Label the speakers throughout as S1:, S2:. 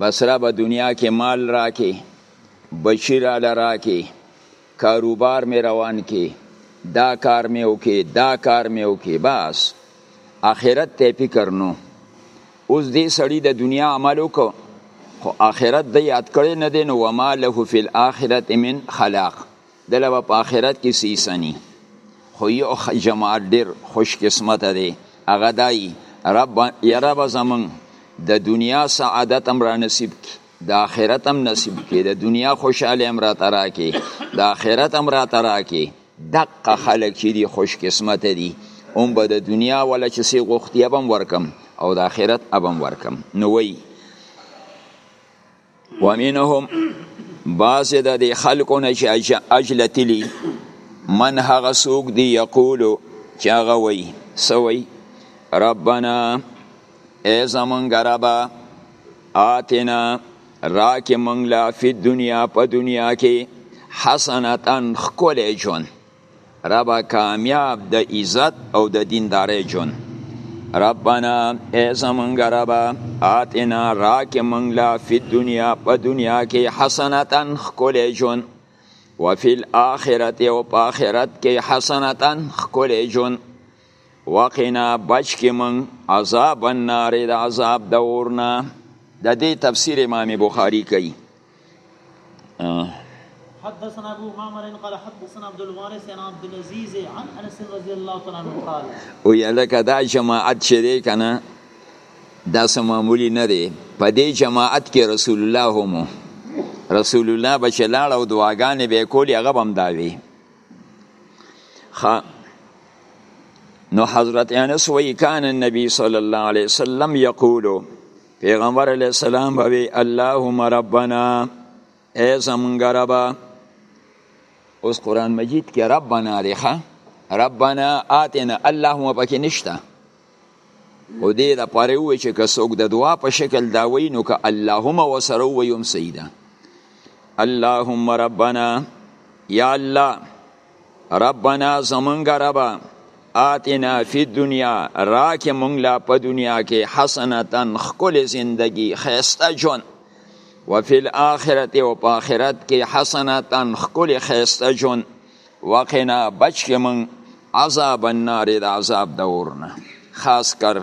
S1: بس را به دنیا کې مال راکې بچی را لراکې کاروبار مې روان کې دا کار مې وکې دا کار مې وکې بس آخرت ته فکر نو اوس دې سړی د دنیا عمل وکړو خو آخرت د یاد کړی نه دی نو وما له فی الاخرت من خلاق دله به په آخرت کې سیسنی خو یو جماعت ډیر خوش قسمت دی هغه دای رب یا رب زمون د دنیا سعادت هم را نصیب کی د آخرت هم نصیب کی د دنیا خوشحالی هم را ترا کی د آخرت هم را ترا کی دقه خلک چې دی خوش قسمت دی هم به د دنیا ولا چې سی غوښتی هم ورکم او د آخرت هم ورکم نو وی ومنهم بعض د دې خلکو نه چې اجلتلی من هغه څوک دی یقولو چې هغه وایي څه وایي ربنا ای زمونږ ربه آتنا راکې مونږ له فی دنیا په دنیا کې حسنتا ښکلی ژوند ربا کامیاب د عزت او د دیندارۍ ژوند ربنا ای زمونږ ربا آتنا راکې مونږ له فی دنیا په دنیا کې حسنتا ښکلی ژوند وفی الاخرت او په آخرت کې حسنتا ښکلی ژوند وقنا بچ کې مونږ عذاب النار د عذاب د اورنا د دې تفسیر امام بخاری کوي
S2: حدثنا ابو معمر قال حدثنا عبد الوارث عن عبد العزيز عن انس رضي الله تعالى عنه قال
S1: او یلکه دا جماعت چې دی کنه دا سمامولی نه دی په دې جماعت کې رسول الله هم رسول الله به چې لاړ او دعاګانې به کولې هغه به هم دا وي نو حضرت انس وی کان النبی صلی الله علیه وسلم یقولو پیغمبر علی السلام به وی اللهم ربنا ای زمونږ ربا اوس قران مجید کې ربنا لري ربنا آتنا اللهم پکې نشته او دې د پاره وی چې که څوک د دعا په شکل دا وی نو که اللهم وسره ویم سیدا اللهم ربنا یا الله ربنا زمونږ ربا آتنا فی دنیا راکې مونږ لا په دنیا کې حسنتا ښکلې زندگی ښایسته ژوند وفي الاخرت او په آخرت کې حسنتا ښکلې ښایسته ژوند وقنا بچ کې مونږ عذاب النار د عذاب د اور نه خاص کر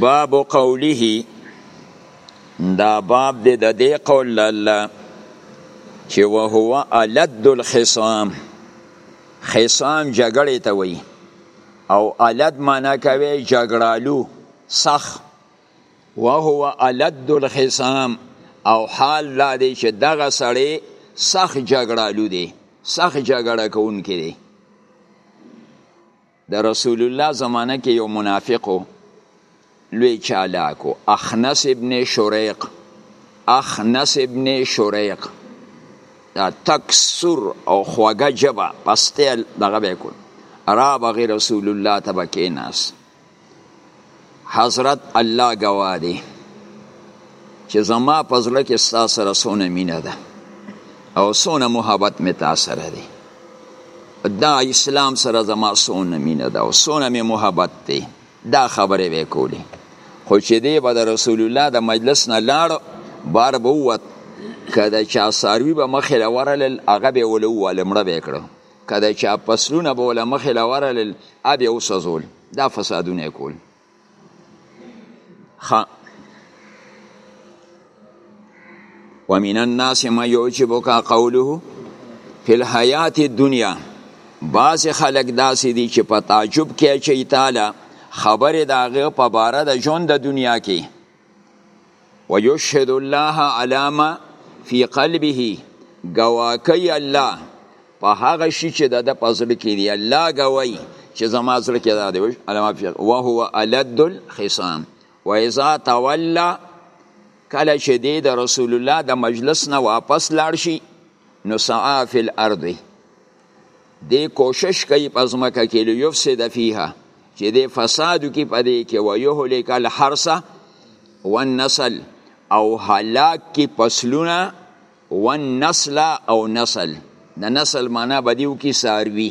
S1: باب قوله دا باب دی د دې قول الله چې وهو الد الخصام خصام جګړې ته وایي او الد معنا کوي جګړالو سخ وهو الد الخصام او حال دا دی چې دغه سړی سخ جګړالو دی سخ جګړه کوونکی دی د رسول الله زمانه کې یو منافق لوی چالاکو اخنس ابن شریق اخنس ابن شریق دا تک سور او خوږه جبه پستیل دغه به کول را بغی رسول الله ته بکیناس حضرت الله ګواه دی چې زما په زړه کې ستا سره څونه مینه ده او څونه محبت مې تا سره دی دا اسلام سره زما څونه مینه ده او څونه مې محبت دی دا خبرې به کولې خو چې دی به د رسول الله د مجلس نه لاړ بار به ووت که د چا ساروي به مخې له ورلل هغه به یې ولوواله مړه به یې کړه که د چا فصلونه به له مخې له ورلل ا به وسوځول دا فسادونه کول ښه ومن الناس ما يعجبك قوله فی الحیات الدنیا بعض خلک داسې دي چې په تعجب کې چې تعالی خبرې د هغه په باره د ژوند د دنیا کې ويشهد الله على ما في قلبه گواکي الله په هغه شي چې د په زړه کې دی الله گواي چې زما زړه کې دا دی علما فی وهو الد الخصام واذا تولى کله چې دی د رسول الله د مجلس نه واپس لاړ شي نو سعا فی الارض دی کوشش کوي په ځمکه کې لیفسد فیها چې دی فساد وکړي په دې کې ویهلک الحرث والنسل او هلاک کړي فصلونه والنسل او نسل د نسل معنا به دې وکړي څاروي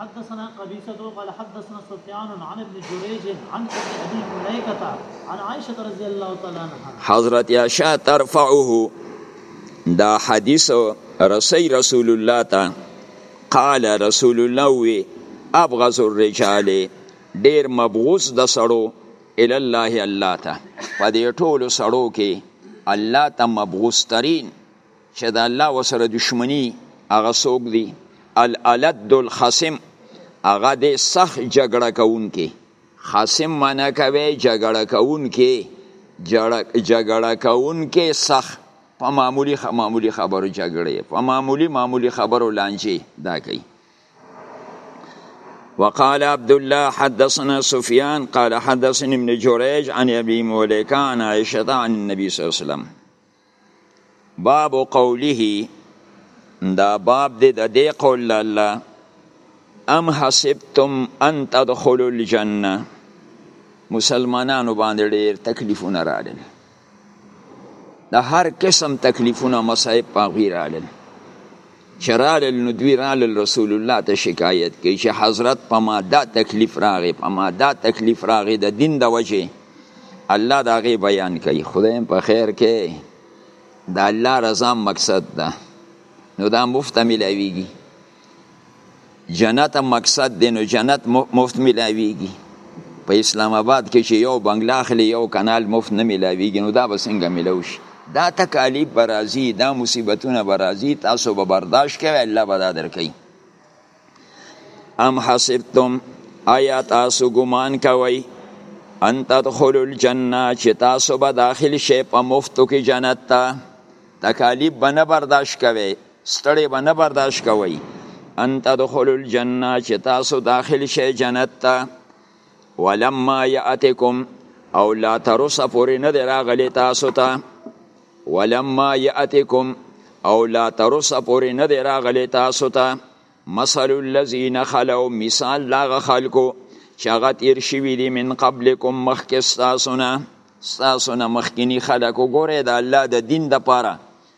S2: حدثنا قبيصة قال حدثنا سفيان عن ابن جريج عن ابي مليكة عن عائشة رضي الله تعالى عنها
S1: حضرت عائشة ترفعه دا حدیث رسي رسول الله تا قال رسول الله وی ابغض الرجال ډیر مبغوس د سړو ال الله الله ته په دې ټولو سړو کې الله ته مبغوس ترين چې د الله وسره دشمنی هغه څوک دی الالد الخصم هغه د سخ جګړه کوونکی خصم معنا کوي جګړه کوونکی جګړه کوونکی سخ په معمولی خ... معمولی خبرو جګړه په معمولی معمولی خبرو لانجه دا کوي وقال عبد الله حدثنا سفيان قال حدثني ابن جريج عن ابي موليكه عن عائشه عن النبي صلى الله عليه وسلم باب قوله دا باب دی د دې قول د الله ام حسبتم ان تدخلوا الجنه مسلمانانو باندې ډېر تکلیفونه راغلل د هر قسم تکلیفونه مصائب پاغوی راغلل چې رالل نو دوی رالل رسول الله ته شکایت کوي چې حضرت په ما دا تکلیف راغی په ما دا تکلیف راغی د دین د وجې الله دا غي بیان کوي خدایم په خیر کې د الله رضا مقصد ده نو دا مفته ملاویږي جنت مقصد دی نو جنت مفت ملاویږي په اسلام آباد کې چې یو بنگلا اخلي یو کانال مفت نه ملاویږي نو دا به څنګه ملاو شي دا تکالیف به راځي دا مصیبتونه به راځي تاسو به برداشت کوئ الله به دا درکوي ام حسبتم آیا تاسو ګمان کوئ ان تدخلوا الجنه چې تاسو به داخل شئ په مفتو کې جنت ته تکالیف به نه برداشت کوئ ستړې به نه برداشت کوئ ان تدخلوا الجنه چې تاسو داخل شئ جنت ته ولما یاتکم او لا تر اوسه پورې نه دی راغلی تاسو ته ولما یاتکم او لا تر اوسه پورې نه دی راغلی تاسو ته مثل الذین خلو مثال دغه خلکو چې هغه تیر شوي دي من قبلکم مخکې ستاسو نه ستاسو نه مخکیني خلک وګورئ د الله د دین دپاره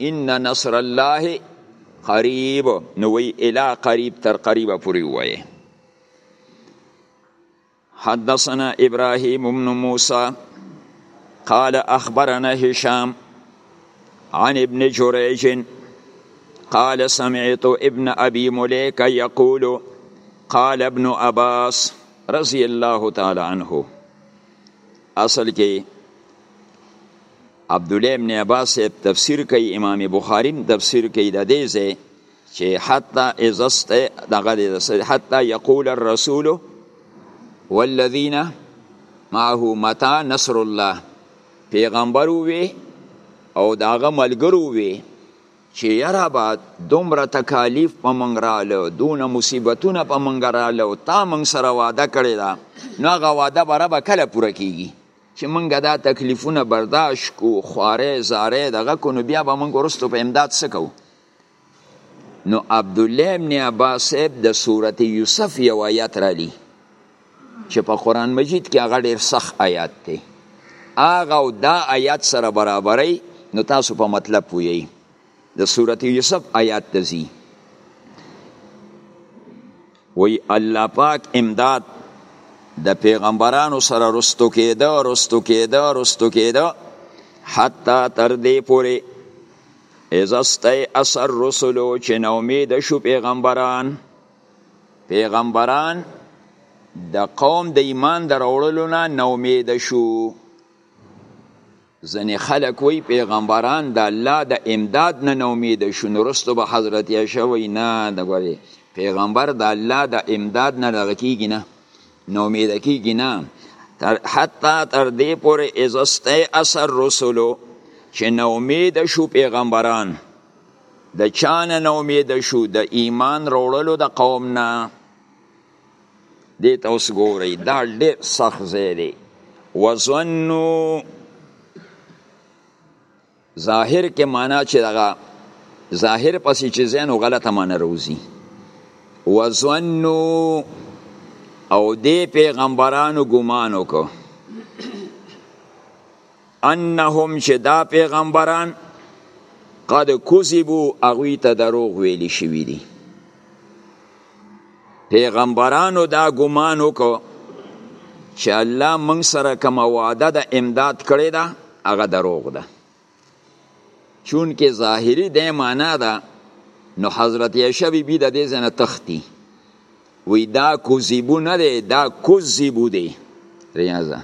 S1: ان نصر الله قریب نو وی الا قریب تر قریب پوری وای حدثنا ابراهيم بن موسى قال اخبرنا هشام عن ابن جريج قال سمعت ابن ابي مليك يقول قال ابن عباس رضي الله تعالى عنه اصل کې عبد الله ابن عباس تفسیر کوي امام بخاری تفسیر کوي د دې ځای چې حتی اذا است دغه دې حتی یقول الرسول والذین معه متى نصر الله پیغمبر وی او داغه ملګرو وی چې یاره با دومره تکالیف په منګ رااله دونه مصیبتونه په منګ رااله او تا منګ سره وعده کړی دا نو هغه وعده به ربه کله پوره کیږي چې مونږ دا تکلیفونه برداشت کو خواره زاره دغه کو نو بیا به مونږ ورستو په امداد سکو نو عبد الله ابن عباس د سوره یوسف یو آیات را لی چې په قران مجید کې هغه ډیر سخت آیات دی هغه او دا آیات سره برابرې نو تاسو په مطلب پوهی د سوره یوسف آیات تزي وی الله پاک امداد د پیغمبرانو سره رستو کېده رستو کېده رستو کېده حتی تر دې پورې اذا استي اثر رسولو چې نو امید شو پیغمبران پیغمبران د قوم د ایمان دروړلو نه نو امید شو ځنې خلک وی پیغمبران د الله د امداد نه نومید شو نورستو به حضرت عائشہ وی نه د غوري پیغمبر د الله د امداد نه دغه کیږي نه نومید کیږي نه تر حتی تر دې پورې ازسته اثر رسولو چې نومید شو پیغمبران د چانه نومید شو د ایمان وروړلو د قوم نه دیتا اوس ګورئ دا ډیر سخت ځای دی وظنو ظاهر کې معنا چې دغه ظاهر پسې چې زینو غلطه معنا روزي وظنو او دې پیغمبرانو ګمان وکړو انهم چې دا پیغمبران قد کذبو هغوی ته دروغ ویلی شوي دي پیغمبرانو دا ګمان وکړو چې الله موږ سره کوم وعده د امداد کړې ده هغه دروغ ده چون کې ظاهری د معنا ده نو حضرت عائشہ بی بی د دې زنه تختی وی دا کوزیبو نه دی دا کوزیبو دی ریاضه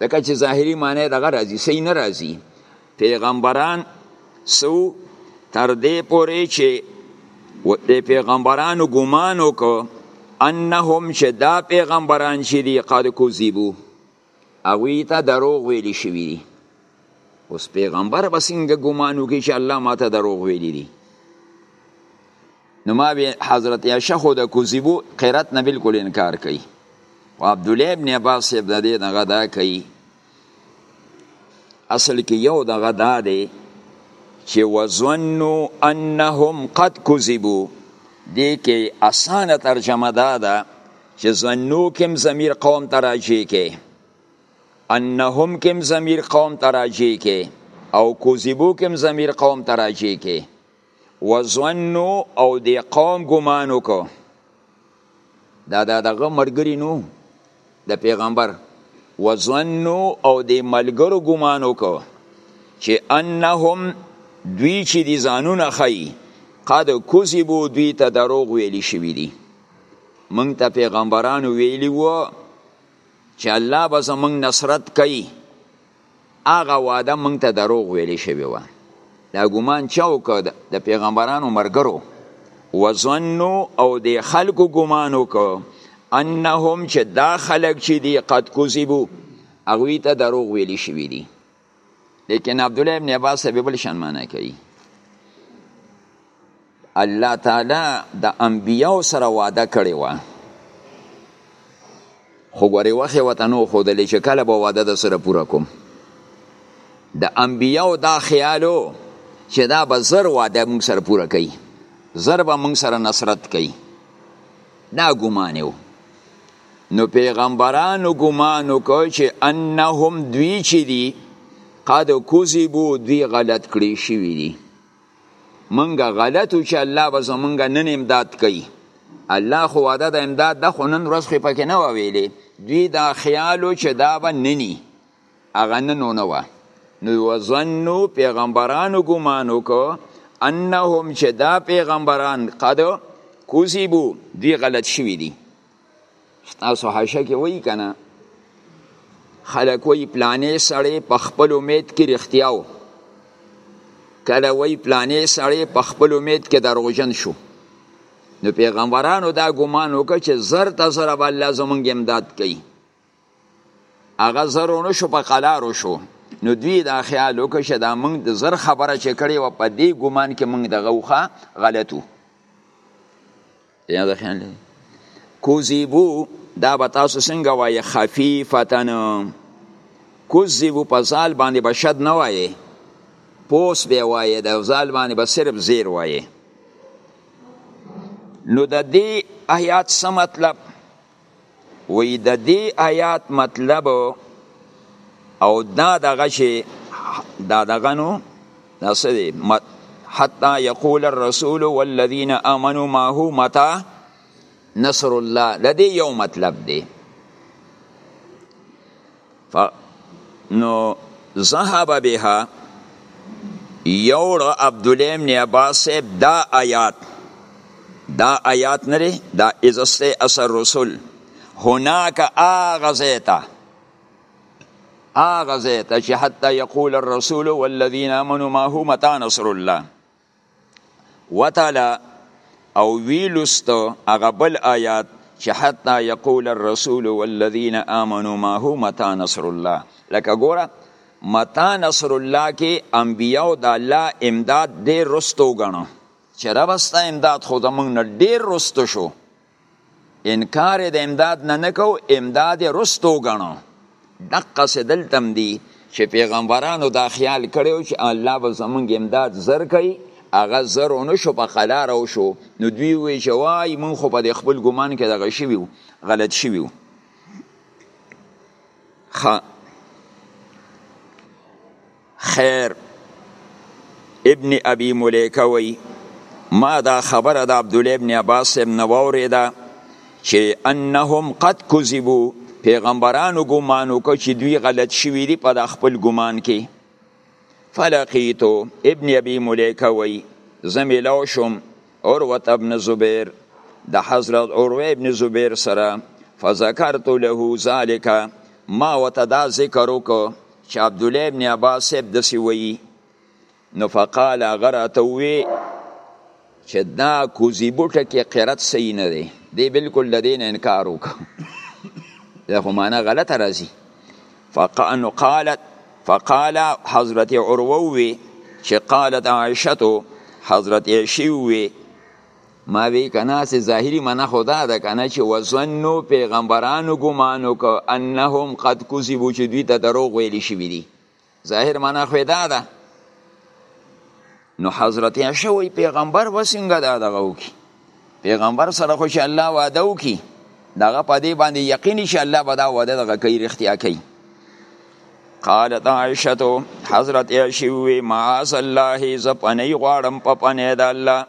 S1: لکه چې ظاهري معنی دغه راځي صحیح نه راځي پیغمبران سو تر دې پورې چې و دې پیغمبرانو ګمان وکړو انهم چې دا پیغمبران چې دي قد کذبو هغوی ته دروغ ویل شوي دي اوس پیغمبر به څنګه ګمان وکړي چې الله ماته دروغ ویلي دي نو ما به حضرت عائشه خو د کوزیبو قرت نه بالکل انکار کوي او عبد الله ابن عباس صاحب د دې دغه دا کوي اصل کې یو دغه دا دی چې وزنو انهم قد کوزیبو دې کې اسانه ترجمه دا ده چې زنو کوم ضمیر قوم ته راجع کې انهم کوم ضمیر قوم ته راجع کې او کوزیبو کوم ضمیر قوم ته راجع کې وظنو او دی قوم ګمان وکړو دا دا دغه مرګري نو د پیغمبر وظنو او دی ملګرو ګمان وکړو چې انهم دوی چې دي ځانونه خي قد کذبو دوی ته دروغ ویلی شوی دي مونږ ته پیغمبرانو ویلی وو چې الله به زمونږ نصرت کوي هغه وعده مونږ ته دروغ ویلې شوی و دا ګمان چا وکړ د پیغمبرانو مرګرو وظنو او د خلکو ګمان وکړ انهم چې دا خلک چې دي قد کذبو هغوی ته دروغ ویلې شوي دي لیکن عبدالله ابن عباس به بل شان معنا کوي الله تعالی د انبیاو سره وعده کړې وه خو ګورې وخت ورته نه وښودلې چې کله به وعده د سره پوره کوم د انبیاو دا خیال و چې دا به زر وعده موږ سره پوره کوي زر به موږ سره نصرت کوي دا ګمان و نو پیغمبرانو ګمان وکړ چې انهم دوی چې دي قد کذبو دوی غلط کړی شوي دي منګه غلطو چې الله به زمونږ نن امداد کوي الله خو وعده د امداد د خو نن ورځ خو پکې نه ویلې دوی دا خیالو چې دا به ننی هغه نن نه وه نو وزنو پیغمبرانو ګمان وکړو انهم چې دا پیغمبران قد کوزیبو دوی غلط شوي دي تاسو حاشیه کې وایي که نه خلک وایي پلانې سړی په خپل امید کې رښتیا و کله وایي پلانې سړی په خپل امید کې دروغجن شو نو پیغمبرانو دا ګمان وکړ چې زر ته زر به الله زمونږ امداد کوي هغه زر ونه شو په قلارو شو نو دوی دا خیال وکړ چې دا موږ د زر خبره چې کړې وه په دې ګمان کې موږ دغه وخه غلط وو یاد خیال کوزیبو دا به تاسو څنګه وایې خفیفتن کوزیبو په ځال باندې به شد نه وایې پوس به وایې د ځال باندې به صرف زیر وایې نو د دې آیات څه مطلب وی د دې آیات مطلب او دا دغه شی دا دغه نو نسدي حتا یقول الرسول والذین آمنوا ما هو متا نصر الله د دې یو مطلب دی نو ذهب بها یوړ عبدالله ابن عباس صاحب دا آیات دا آیات نری دا ازست اثر رسول هناک آغا زیتا آغا زیتا چه حتی یقول الرسول والذین آمنوا ما هو متا نصر الله وتلا او ویلوست هغه بل آیات چې حتی یقول الرسول والذین آمنوا معه متى نصر الله لکه ګوره متى نصر الله کې انبیاو د الله امداد ډیر رستو غنو چې ربستا امداد خو زمونږ نه ډیر رستو شو انکار د امداد نه نکو امداد رستو غنو دقه سدل تم دی چې پیغمبرانو دا خیال کړو چې الله به زمونږ امداد زر کوي هغه زر ونه شو په قلار او شو نو دوی وی چې وای مونږ خو په خپل ګمان کې دغه شی ویو غلط شی ویو خ خیر ابن ابي مليکه وی ما دا خبره د عبد الله ابن عباس ابن ووریدا چې انهم قد کذبوا پیغمبرانو ګمان وکړ چې دوی غلط شوي دي په د خپل ګمان کې فلقیتو ابن ابي مليکه وی زميلو شم عروه ابن زبير د حضرت عروه ابن زبير سره فذكرت له ذلك ما وتدا ذکر وکړ چې عبدالله ابن عباس صاحب دسې ویي نو فقال هغه راته ووی چې دا کوزی بوټه کې قرت صحیح نه دی دی بالکل د دین انکار وکړ دا خو معنا غلطه راځي فقال قالت فقال حضرت عروه وی چې قالت عائشه حضرت عائشه وی ما وی کنا سه ظاهری منه خدا ده کنا چې وزنو پیغمبرانو ګمانو کو انهم قد کذبوا چې دوی ته دروغ ویل شي دي ظاهر منه خدا ده نو حضرت عائشہ وی پیغمبر وسنګ دا دغه وکي پیغمبر سره خوش الله وعده وکي دغه په دې باندې یقین شي الله به دا وعده دغه کوي رښتیا کوي قالت عائشه حضرت عائشه وی معاذ الله زپنی غواړم په پنه د الله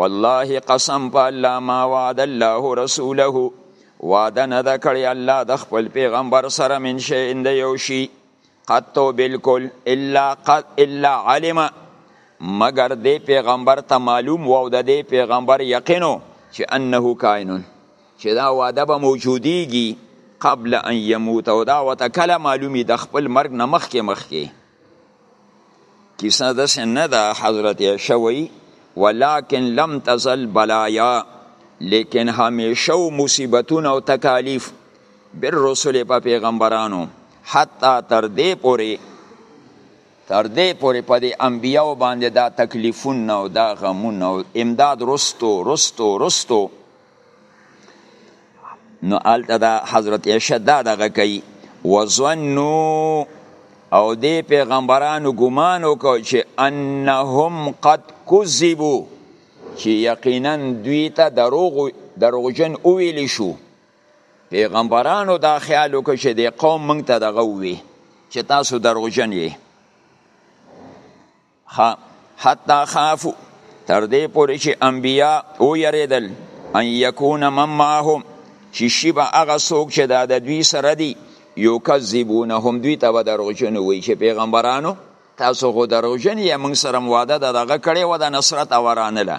S1: والله قسم په الله ما وعد الله رسوله وعده نه ده کړې الله د خپل پیغمبر سره من شي اند یو شي قطو بالکل الا قد الا علم مگر دې پیغمبر ته معلوم وو د دې پیغمبر یقینو چې انه کائنون چې دا وعده به موجودیږي قبل ان یموت او دا وته کله معلومی د خپل مرګ نه مخکې مخکې کیسه داسې نه ده حضرت عایشه وایي ولکن لم تزل بلایا لیکن همیشه و مصیبتونه او تکالیف بر رسول په پیغمبرانو حتی تر دې پورې تر دې پورې په دې انبیاو باندې دا تکلیفونه او دا غمونه او امداد رستو رستو رستو نو الته دا حضرت عائشہ دا دغه کوي وظنو او دې پیغمبرانو ګمان وکړ چې انهم قد کذبوا چې یقینا دوی ته دروغ دروغجن ویل شو پیغمبرانو دا خیال وکړ چې د قوم مونږ ته دغه وی چې تاسو دروغجن یې ها حتی خافو تر دې پورې چې انبیا او یریدل ان یکون من معهم چې شی به هغه څوک چې دا د دوی سره دی یو کذبونهم دوی ته به دروغجن وي چې پیغمبرانو تاسو خو دروغجن یې موږ سره واده د دغه کړی و د نصرت او ورانله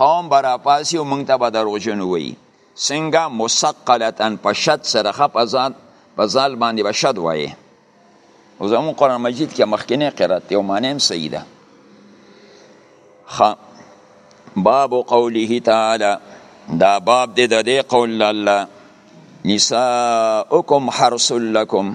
S1: قوم به راپاسی او مونږ ته به دروغجن ووایی څنګه مثقلتا په شد سره ښه په ځان په ځال باندې به شد وایې او زمون قرآن مجید کې مخکنی قرات دی او معنی هم صحیح ده باب قوله تعالی دا باب دی د دې قول الله نساؤکم حرس لکم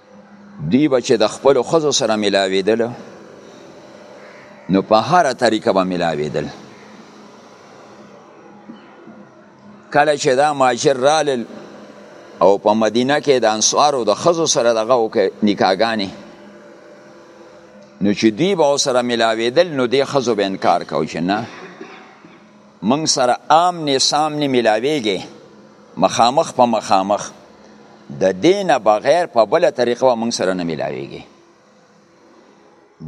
S1: دوی به چې د خپلو ښځو سره ملاوېدل نو په هره طریقه به ملاوېدل کله چې دا مهاجر رالل او په مدینه کې د انصارو د ښځو سره دغه وکړه نکاحګانې نو چې دوی به سره ملاوېدل نو دې ښځو به انکار کوو چې نه موږ سره آمنې سامنې ملاویږي مخامخ په مخامخ د دینه بغیر په بل طریقه به موږ سره نه ملاویږي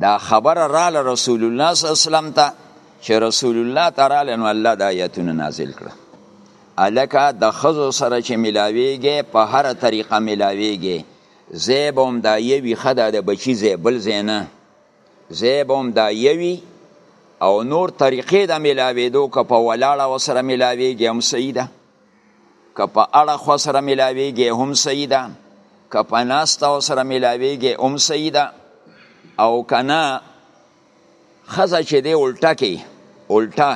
S1: دا خبره رااله رسول الله صلی الله علیه وسلم ته چې رسول الله تعالی نو الله د آیتونه نازل کړه الکه د خزو سره چې ملاویږي په هر طریقه ملاویږي زیب هم دا یوی خدا د بچی زیبل زینه ځای به هم دا یوي او نور طریقې د ملاویدو که په ولاړه و سره ملاویږي هم صحیح ده که په اړه خو سره ملاویږي هم صحیح ده که په ناسته و سره ملاویږي هم صحیح ده او کنه خزه چې دی الټه کې الټه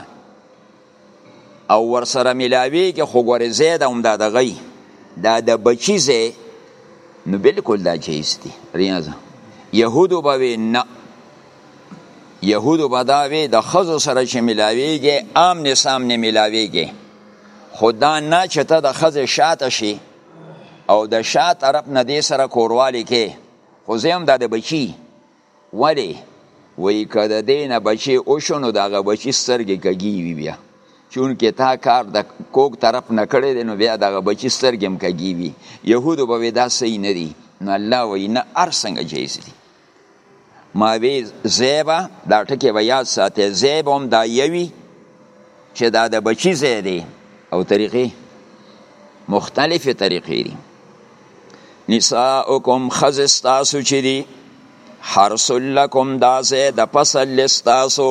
S1: او ورسره ملاویږي خو ګورې زید هم دا دغی دا د بچی زی نو بالکل دا جایز دی ریاضه یهودو به وی نه یهودو به دا وی د خزو سره چې ملاویږي عام نسام نه ملاویږي خو دا نه چې ته د خزې شاته شي او د شا طرف نه دې سره کوروالی کې خو زه هم دا د بچی ولی وی که د دې نه بچی وشو نو د هغه بچی سترګې کږی وي بیا چونکه تا کار د کوک طرف نه کړی دی نو بیا د هغه بچی سترګې هم کږی وي یهودو به وی دا صحیح نه دي نو الله وی نه هر څنګه جایز دي ما وی زیبه دا ټکی به یاد ساتي زیب هم دا یوي چې دا د بچی ځای دی او طریقې مختلفې طریقې دي نساؤکم خزی ستاسو چی دی حرس لکم دا زی د فصل لستاسو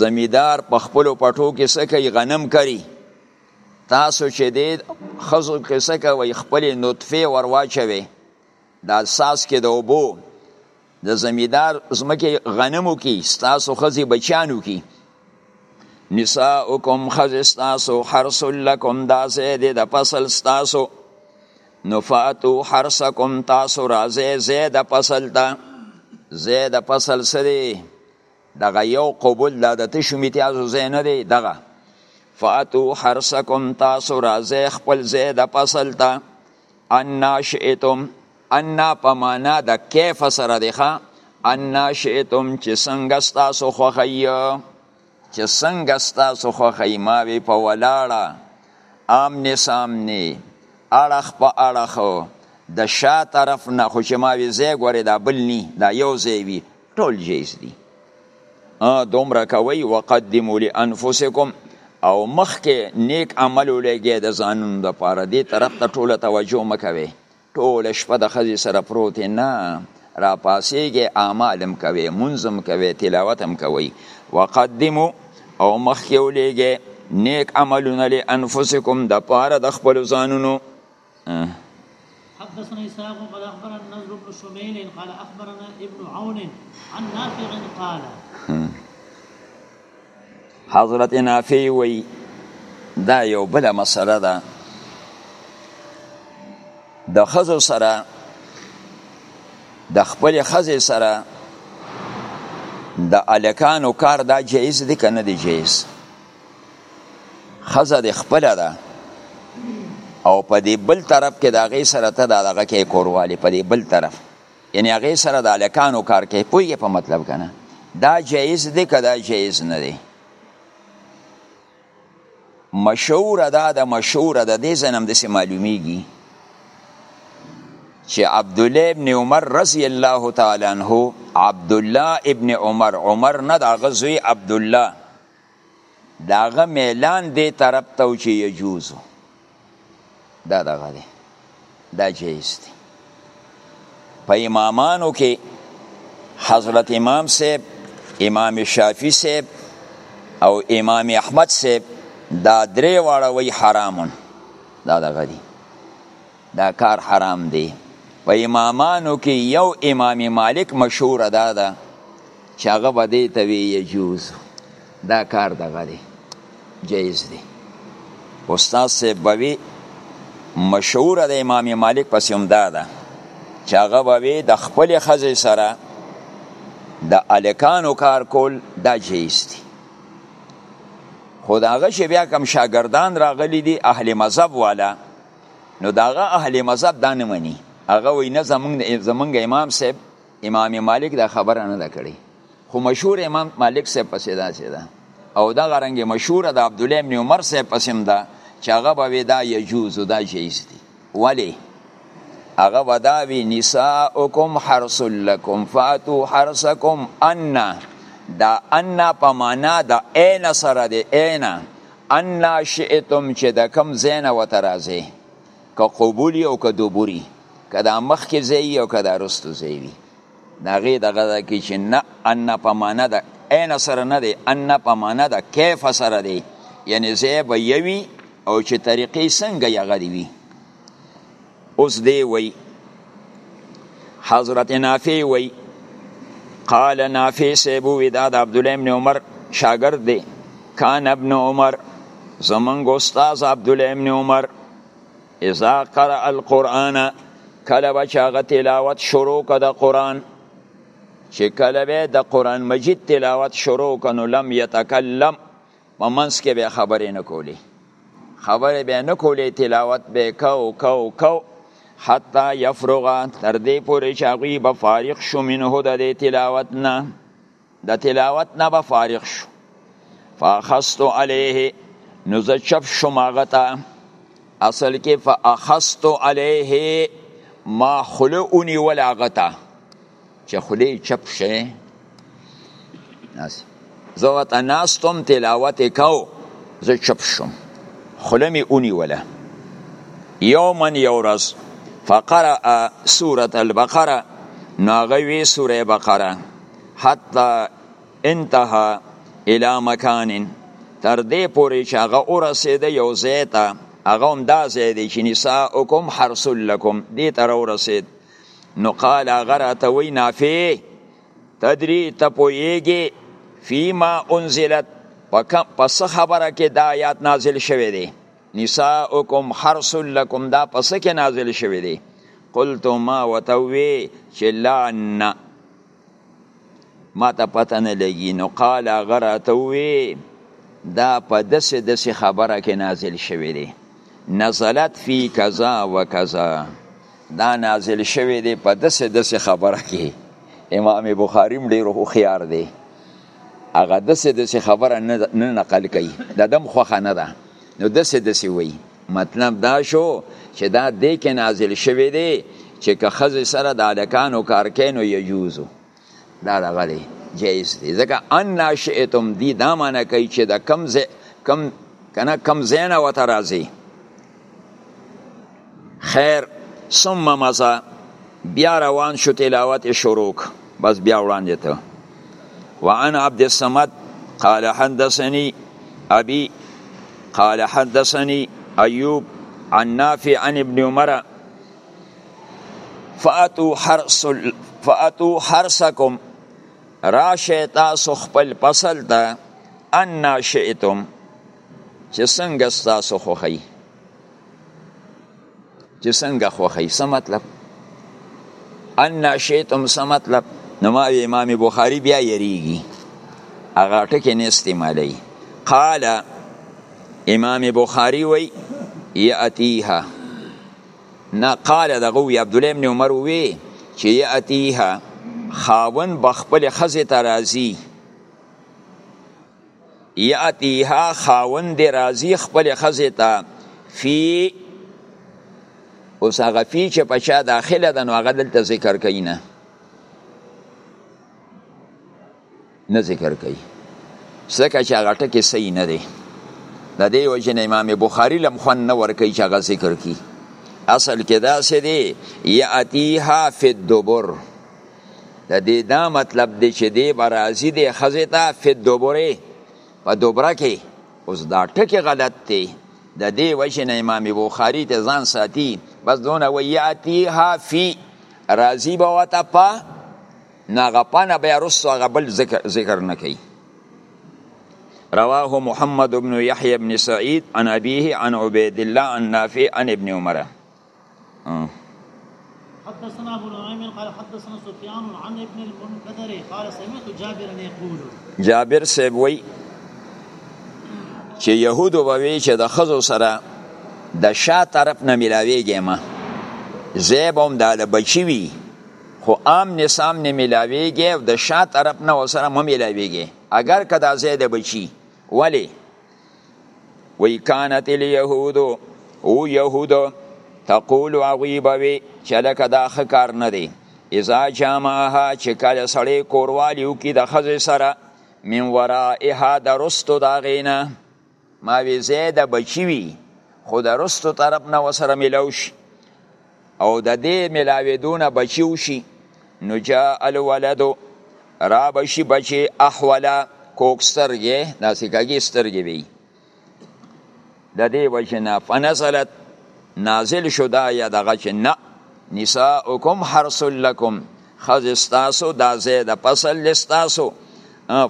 S1: زمیدار په خپل پټو کې سکی غنم کری تاسو چې دې خزو کې سکه وي خپل نطفه ورواچوي دا ساس کې د اوبو د زمیدار زمکه غنمو کی ستاسو خزی بچانو کی نساؤکم خزی ستاسو حرس لکم دا زید د فصل ستاسو نفاتو حرسکم تاسو رازی زید فصل تا زید فصل سری دغه یو قبول دا د تشو میتیازو زی نه دی دغه فاتو حرسکم تاسو رازی خپل زید فصل تا ان شئتم ان په معنا د کیف سره دی ښه ان شئتم چې څنګه ستاسو خوښي چې څنګه ستاسو خوښي ما وی په ولاړه امن سامنی اړخ په اړخ د شا طرف نه خو چې ما وی زه ګورې دا بل نی دا یو ځای وي ټول جیز دي دومره کوي وقدموا لانفسکم او مخکې نیک عمل ولګي د ځانونو د پاره دې طرف ته ټوله توجه مکوي ټوله شپه د ښځې سره پروت نه را پاسېږي اعمال هم کوي مونځ هم کوي تلاوت هم کوي وقدموا او مخکې ولګي نیک عملونه لانفسکم د پاره د خپل ځانونو
S2: حدثنا اسحاق قال اخبرنا نذر بن شميل قال اخبرنا ابن عون عن نافع قال
S1: حضرت نافع وی دا یو بل مسله ده د خزو سره د خپل خزې سره د الکانو کار دا جایز دی که نه دی جایز خزه د خپل ده او په دې بل طرف کې دا غي سره ته دا دغه کې کورواله په دې بل طرف یعنی هغه سره د الکانو کار کوي پوهیږي په مطلب کنه دا جایز دی که دا جایز نه دی مشهور دا د مشهور د دې زنم د سه معلومیږي چې عبد الله ابن عمر رضی الله تعالی عنہ عبد الله ابن عمر عمر نه دا غزوی عبد الله داغه میلان دې طرف ته و چې یجوزو دا دغه دی دا جایز دی په امامانو کې حضرت امام صاحب امام شافعي صاحب او امام احمد صاحب دا درې واړه وی حرامون دا دغه دی دا کار حرام دی په امامانو کې یو امام مالک مشهور ده ده چې هغه به دې ته وی یجوز دا کار دغه دی جایز دی استاد صاحب بوي مشهور ده امام مالک پسې هم دا ده چې هغه بوي د خپل خزې سره د الکانو کار کول دا جایز دی خو د هغه چې بیا کوم شاګردان راغلي دي اهل مذهب والا نو داغه اهل مذهب دا نه مني هغه وی نه زمونږ زمونږ امام صاحب امام مالک دا خبره نه ده کړې خو مشهور امام مالک صاحب پسې دا سي ده او دا غرنګ مشهور د عبد الله ابن عمر صاحب پسې ده چې هغه به دا یجوز دا جایز دي ولی هغه وداوی نساءکم حرس لکم فاتو حرسکم ان دا ان په معنا د عین سره دی عین انا شئتم چې د کوم ځای نه ورته راځئ که قبول وي او که دبر وي که دا مخکې ځای وي او که دا وروسته ځای وي د هغې دغه ده کې چې نه انا په معنا ده عین سره نه دی انا په معنا ده کیف سره دی یعنې ځای به یوي او چې طریقې څنګه یې هغه دې وي اوس دی وی حضرت نافع وی قال نافع صاحب وی دا د عبد الله ابن عمر شاګرد دی کان ابن عمر زمنګ استاد عبد الله ابن عمر اذا قرأ القرآن کله به چې هغه تلاوت شروع که د قرآن چې کله به د قرآن مجید تلاوت شروع که نو لم یتکلم په منځ کې به خبرې نه کولې خبرې به نه کولې تلاوت به کو کو کو حتی یفرغا تر دې پورې چې هغوی به فارغ شو منه د دې تلاوت نه د تلاوت نه به فارغ شو فاخستو علیه نو زه چپ شوم هغه ته اصل کې فاخستو علیه ما خوله ونیول هغه ته چې خلی چپ شي زه ورته ناستم تلاوت یې کو زه چپ شوم خوله مې ونیوله یوما یو ورځ فقرأ سورة البقره نو هغه وی سوره بقره حتی انتها الى مکان تر دې پورې چې هغه ورسېده یو ځای ته هغه هم دا ځای دی چې نساءکم حرث لکم دې ته راورسېد نو قال هغه راته وی نافع تدری ته پوهیږي فیما انزلت په څه خبره کې دا آیات نازل شوی دی نساؤکم حرس لکم دا په څه کې نازل شوی دی قلت ما وتوی چې لا نه ما ته پته نه لګي نو قال هغه راته ووی دا په دسې دسې خبره کې نازل شوی دی نزلت فی کذا و کذا دا نازل شوی دی په دسې دسې خبره کې امام بخاری ډیر هوښیار دی هغه دسې دسې خبره نه نقل کوي د دم خوخه نه ده نو دسې دسې وایي مطلب دا شو چې دا دې کې نازل شوی دی چې که خزه سره د الکانو کار کینو یجوزو دا دغه دی جایز دی ځکه ان ناشئتم دی دا معنی کوي چې د کم زی کم کنه کم زینه وته راځي خیر ثم مزه بیا روان شو تلاوت شروع بس بیا وړاندې ته وعن عبد الصمد قال حدثني ابي قال حدثني ايوب عن نافع عن ابن عمر فاتو حرس فاتو حرسکم راشه تاسو خپل فصل ته ان شئتم چې څنګه تاسو خوخی چې څنګه خوخی څه مطلب ان شیتم څه مطلب نو ما امام بخاری بیا یریږي هغه ټکی نه استعمالوي قال امام بخاری وی یاتیها نه قال دغه وی عبد الله ابن عمر وی چې یاتیها خاون بخپل خزه ترازی یاتیها خاوند راضی خپل خزه ته فی اوس هغه فی چې په چا داخله ده نو هغه دلته ذکر کوي نه نه ذکر کوي ځکه چې هغه ټکی صحیح نه دی د دې وجه نه امام بخاری لم خون نه ورکی چې هغه ذکر کی اصل کې دا سه دی یاتیها فی الدبر د دې دا مطلب دی چې دی برازي دی خزه ته فد دوبره په دوبره کې اوس دا ټکی غلط دی د دې وجه نه امام بخاری ته ځان ساتي بس دونه ویاتی ها فی راضی به وته په ناغه پنه بیا رسو هغه بل ذکر, ذکر نه کوي رواه محمد بن يحيى بن سعيد عن أبيه عن عبيد الله عن نافع عن ابن عمر
S2: حدثنا ابو نعيم قال حدثنا سفيان عن ابن المنكدر قال سمعت جابر يقول
S1: جابر صاحب وی چې يهودو به وی چې د خزو سره د شا طرف نه ملاويږي ما زيب هم د بچي وی خو عام نسام نه ملاويږي او د شا طرف نه وسره مې ملاويږي اگر کدا زید بچي ولی وی کانت الیهود او یهود تقول هغوی به وي چې لکه دا ښه کار نه دی اذا جامعها چې کله سړی کوروالی وکړي د ښځې سره من ورائها د رستو د هغې نه ما وی زه د بچي وي خو د رستو طرف نه ورسره میلاو شي او د دې ملاوېدو نه بچي وشي نو جاء الولد را بشي بچي احولا کوک سترګې داسې کږې سترګې وي د دې وجه نه فنزلت نازل شو دا یا دغه چې نه نساؤکم حرس لکم خز استاسو دا زید پسل لستاسو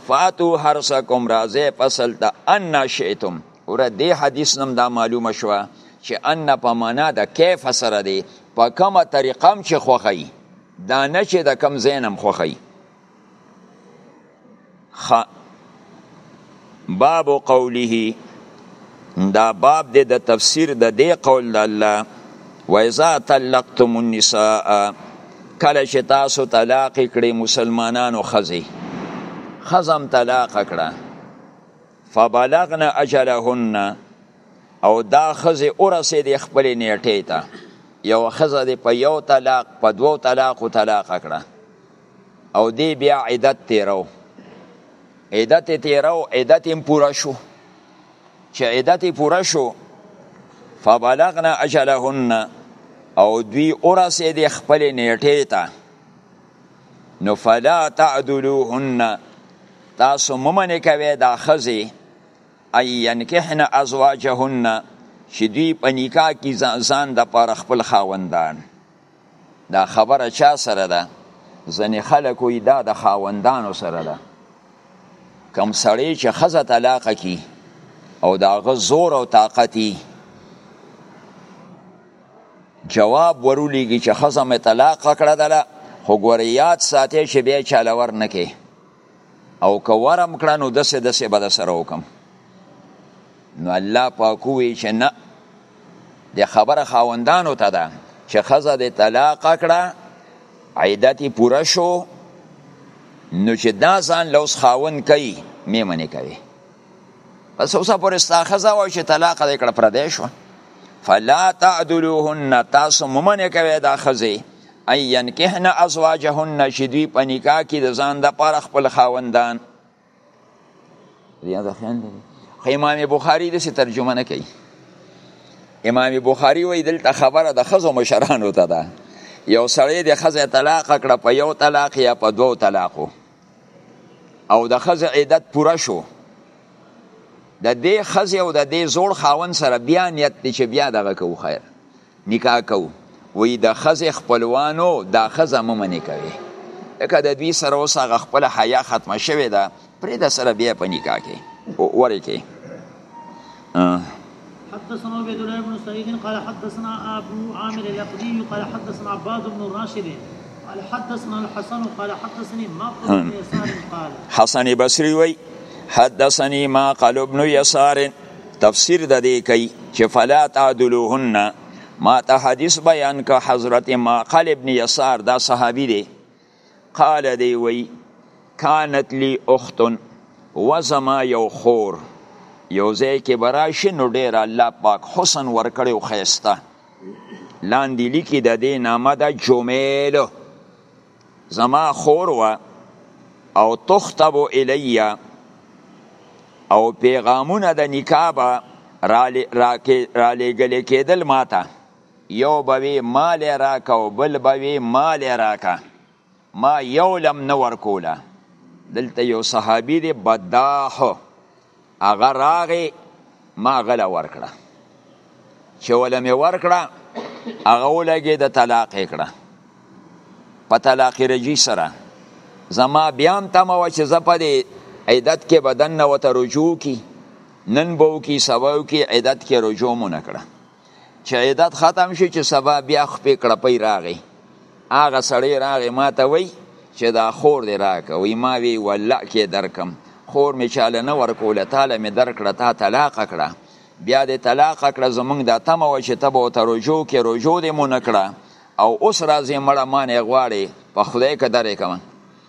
S1: فاتو حرسکم رازه پسل تا انا شئتم ګوره دې حدیث نم دا معلومه شوه چې ان په معنا د کیف سره دی په کومه طریقه هم چې خوښوي دا نه چې د کم ځای هم خوښوي باب قوله دا باب دی د تفسیر د دې قول د الله وایزا طلقتم النساء کله چې تاسو طلاق کړي مسلمانانو خزي خزم طلاق کړه فبلغن اجلهن او دا خزه اورسه د خپل نیټه ته یو خزه د په یو طلاق په دوو طلاق او طلاق کړه او دی بیا عدت تیرو عدت تیرو عدت هم پورا شو چې عدت پورا شو فبلغن اجلهن او دوی اورسه د خپل نیټه ته نو فلا تعدلوهن تاسو ممنه کوي دا خزي اي ينکحن ازواجهن چې دوی په نکاح کې ځان د پر خپل خاوندان دا خبره چا سره ده ځنې خلک وي دا د خاوندانو سره ده کم سړی چې خزه طلاق کی او دا غ زور او طاقت جواب ورولېږي چې ښځه مې طلاق کړه دله خو ګورې یاد ساتې چې بیا چاله ور نه کې او که ورم کړه نو دسې دسې به د سره وکم نو الله پاک وی چې نه د خبره خاوندانو ته ده چې ښځه د طلاق کړه عیدت پوره شو نو چې دا ځان لوس خاوند کوي میمنې کوي پس اوسه پر استاخذ او چې طلاق دې کړ پر دې شو فلا تعدلوهن تاسو ممنه کوي دا خزي ايان کهن ازواجهن چې دوی په نکاح کې د ځان د پاره خپل خاوندان ریاض خیان دی خو امام بخاری د ترجمه نه کوي امام بخاری وای دلته خبره د خزو مشرانو ته ده یو سړی د خزه طلاق کړه په یو طلاق یا په دوو طلاقو او د خزه عدت پوره شو د دې خزه او د دې زوړ خاون سره بیا نیت دی چې بیا دغه کو خیر نکاح کو وی د خزه خپلوانو د خزه ممنې کوي که د دوی سره اوس هغه خپل حیا ختمه شوې ده پرې د سره بیا په نکاح کې ورې کې
S2: حدثنا عبيد الله بن سعيد قال حدثنا ابو عامر الاقدي قال حدثنا عباد بن الراشد قال حدثنا الحسن قال حدثني مقل بن يسار قال
S1: حسن بصري وي حدثني مقل بن يسار تفسیر د دې کوي چې فلا تعدلوهن ما ته حدیث بیان کا حضرت ماقل ابن یسار دا صحابي دی قال دی وی کانت لی اخت و زما یو خور یو ځای کې براشي نو ډیر الله پاک حسن ورکړي او خيسته لاندې لیکي د دې نامه د جمیل زما خور و او تختب الیا او پیغامونه د نکابه را لګل کېدل ماته یو به وی مال یې راکه او بل به وی مال یې راکه ما یو لم نه ورکوله دلته یو صحابي دی بداح هغه راغی ما غله ورکړه چې وله مې ورکړه هغه ولګې د طلاق یې کړه په طلاق رجی سره زما بیا هم تمه وه چې زه په دې عدت کې بدن نه ورته رجوع کړي نن به وکړي سبا وکړي عدت کې رجوع مو نه کړه چې عیدت ختم شو چې سبا بیا خپې کړپۍ راغی هغه سړی راغی ما ته وی چې دا خور دی راکه وی ما وی ولا کې درکم خور می چاله نه ورکوله تاله می درکړه تا طلاق کړه بیا د طلاق کړه زمونږ د تمه و چې ته به ورته رجوع کې رجوع دې مو نه کړه او اوس راځې مړه ما نه غواړې په خدای که درې کوم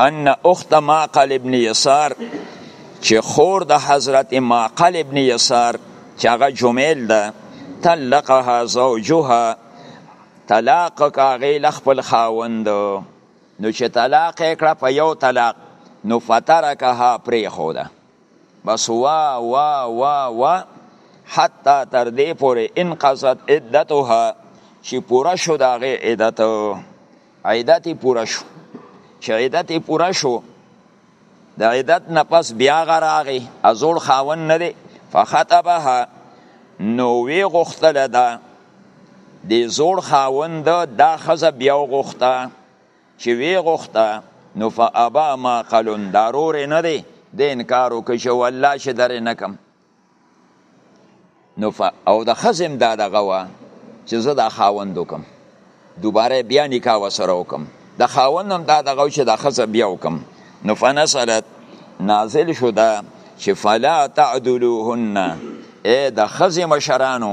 S1: ان اخت معقل ابن یسار چې خور د حضرت معقل ابن یسار چې هغه جمیل ده طلقها زوجها طلاق کاغې ل خپل خاوند نو چې طلاق یې کړه په یو طلاق نو فترکها پرېښوده بس وا وا وا وا حتی تر دې پورې انقضت عدتها چې پوره شو د هغې عدت عدت یې پوره شو چې عدت یې پوره شو د عدت نه پس بیا هغه راغی ازوړ خاوند نه دی فخطبها نو وی غوښتله ده د زوړ خاوند دا ښځه بیا وغوښته چې وی غوښته نو فابا ما قلون دا رور نه دی د انکار وکړي چې والله چې درې نه کم نو ف... او د خزم دا دغه وه چې زه دا خاوند وکم دوباره بیا نکاح وسره وکم د خاوند هم دا دغه چې د خزه بیا وکم نو فنسلت نازل شو دا چې فلا تعدلوهن اے د خزم شرانو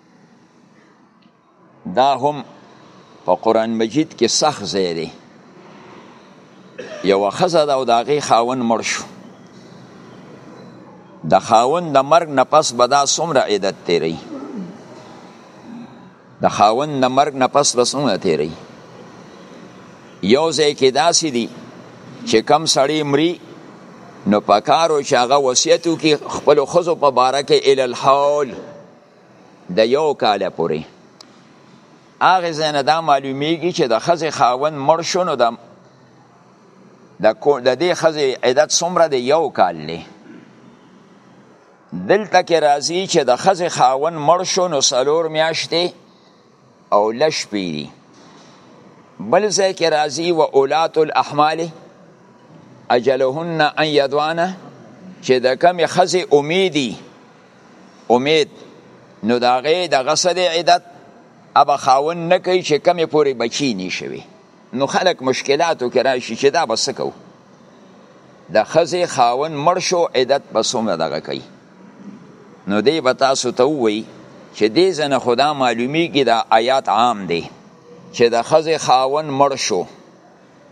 S1: دا هم په قران مجید کې سخت ځای دی یو خزه دا او د هغې خاون مړ شو د خاون د مرګ نه پس به دا څومره عدت تیری د خاون د مرګ نه پس به څومره تیری یو ځای کې داسې دي چې کم سړی مري نو پکارو چې هغه وصیت وکړي خپلو ښځو په باره کې الی الحول د یو کال پورې هغه زنه دا معلومیږي چې د خزه خاون مړ شو نو د د دې خزه عدت څومره دی یو کال دی دلته کې راځي چې د خزه خاون مړ شو نو سلور میاشتې او لش پیری بل ځای کې راځي و اولات الاحمال اجلهن ان یدوانا چې د کمی خزه امیدی امید نو دا غي د غسل عدت ابا خاون نه کوي چې کمی پوری بچی نشوي نو خلک مشکلاتو کې راشي چې دا بس کو د خزه خاون مرشو عدت بسوم دغه کوي نو دی به تاسو ته ووایي چې دې ځنه خدا معلومیږي دا آیات عام دی چې د خزې خاون مړ شو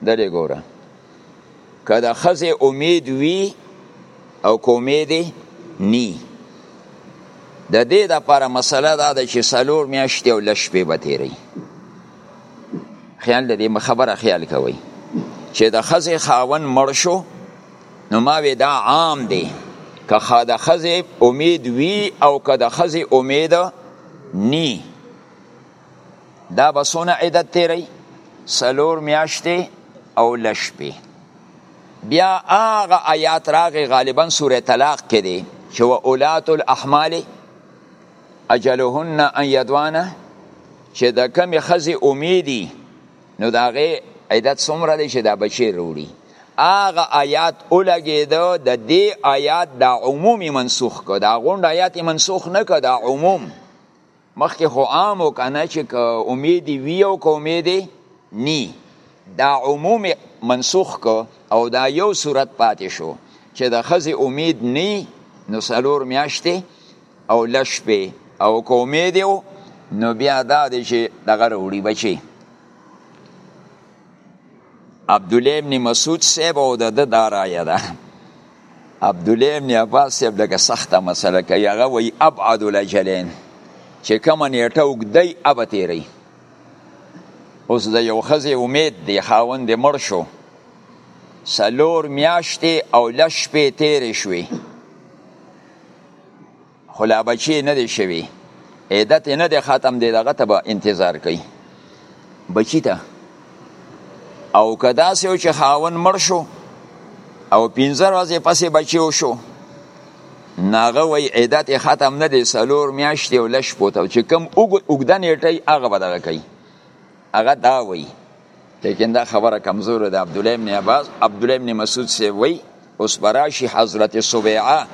S1: دلې ګوره که د خزې امید وي او که امید نی د دې د لپاره مسله دا ده چې سلور میاشتې او لش پې به تیری خیال د دې خبره خیال کوي چې د خزې خاون مړ شو نو ما وی دا عام دی که خا د خزه امید وی او که د خزه امید نی دا بسونه عدت تیری سلور میاشتی او لشپی بیا آغا آیات راغی غالبا سور طلاق که دی چه و اولات الاحمال اجلهن ان یدوانه چه د کمی خزه امیدی نو دا غي عدت څومره دی چې دا بچی وروړي هغه آیات ولګېده د دې آیات دا عموم منسوخ کړ دا غونډ آیات منسوخ نه کړ دا عموم مخکې خو عام وکنه چې که امید وی او که امید نی دا عموم منسوخ کړ او دا یو صورت پاتې شو چې د خزي امید نی نو سلور میاشتې او لش په او کومې دیو نو بیا دا دی چې دغه وروړي بچي عبد الله ابن مسعود صاحب او د دا رايه ده عبد الله ابن عباس صاحب دغه سخته مسله کوي هغه وی ابعد الاجلین چې کوم نیټه وګدای اب تیری اوس د یو خزه امید دی خاوند مړ شو سلور میاشتې او لش په تیرې شوې خو لا بچی نه دی شوی عیدت یې نه دی ختم دی دغه ته به انتظار کوي بچی ته او که داسې و چې خاون مړ شو او پنځه ورځې پسې بچی وشو نو هغه وایي عیدت یې ختم نه دی څلور میاشتې او لس شپو ته چې کوم اوږده نیټه وي هغه به دغه کوي هغه دا وایي لیکن دا خبره کمزوره ده عبد الله ابن عباس عبد الله ابن مسعود سی وایي اوس براشي حضرت سبيعه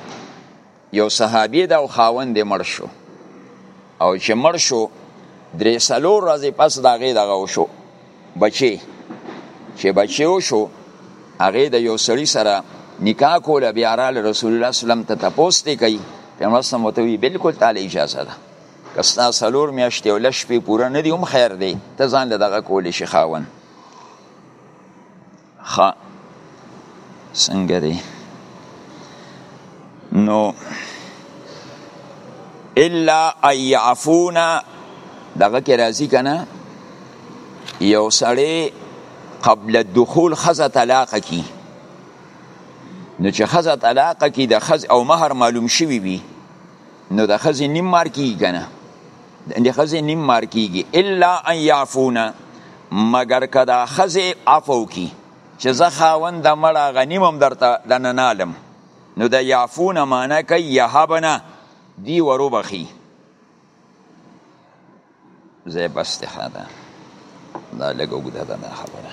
S1: یو صحابي دا او خاوند مړ شو او چې مړ شو درې سلو ورځې پس دا غي دغه وشو بچي چې بچي وشو هغه د یو سړي سره نکاح کوله بیا را رسول الله صلی الله علیه وسلم ته تاسو ته کوي پیغمبر سم وته وی بالکل تعالی اجازه ده که ستا څلور میاشتې او لس شپې پوره نه دي هم خیر دی ته ځان له دغه کولی شي خاوند ښه څنګه دی نو الا ان يعفونا دغه کې راځي که نه یو سړی قبل الدخول خزه طلاق کی نو چې خزه طلاق کی د خز او مہر معلوم شوی وي نو د خزې نیم مار کیږي کنه د خزې نیم مار کیږي الا ان یعفونا مگر کدا خزې عفو کی چې زه خاوند د مړه غنیمم درته د ننالم نو د یعفونا معنی کوي یهبنا دی ورو بخي زه بس ته دا لګو ده دا خبره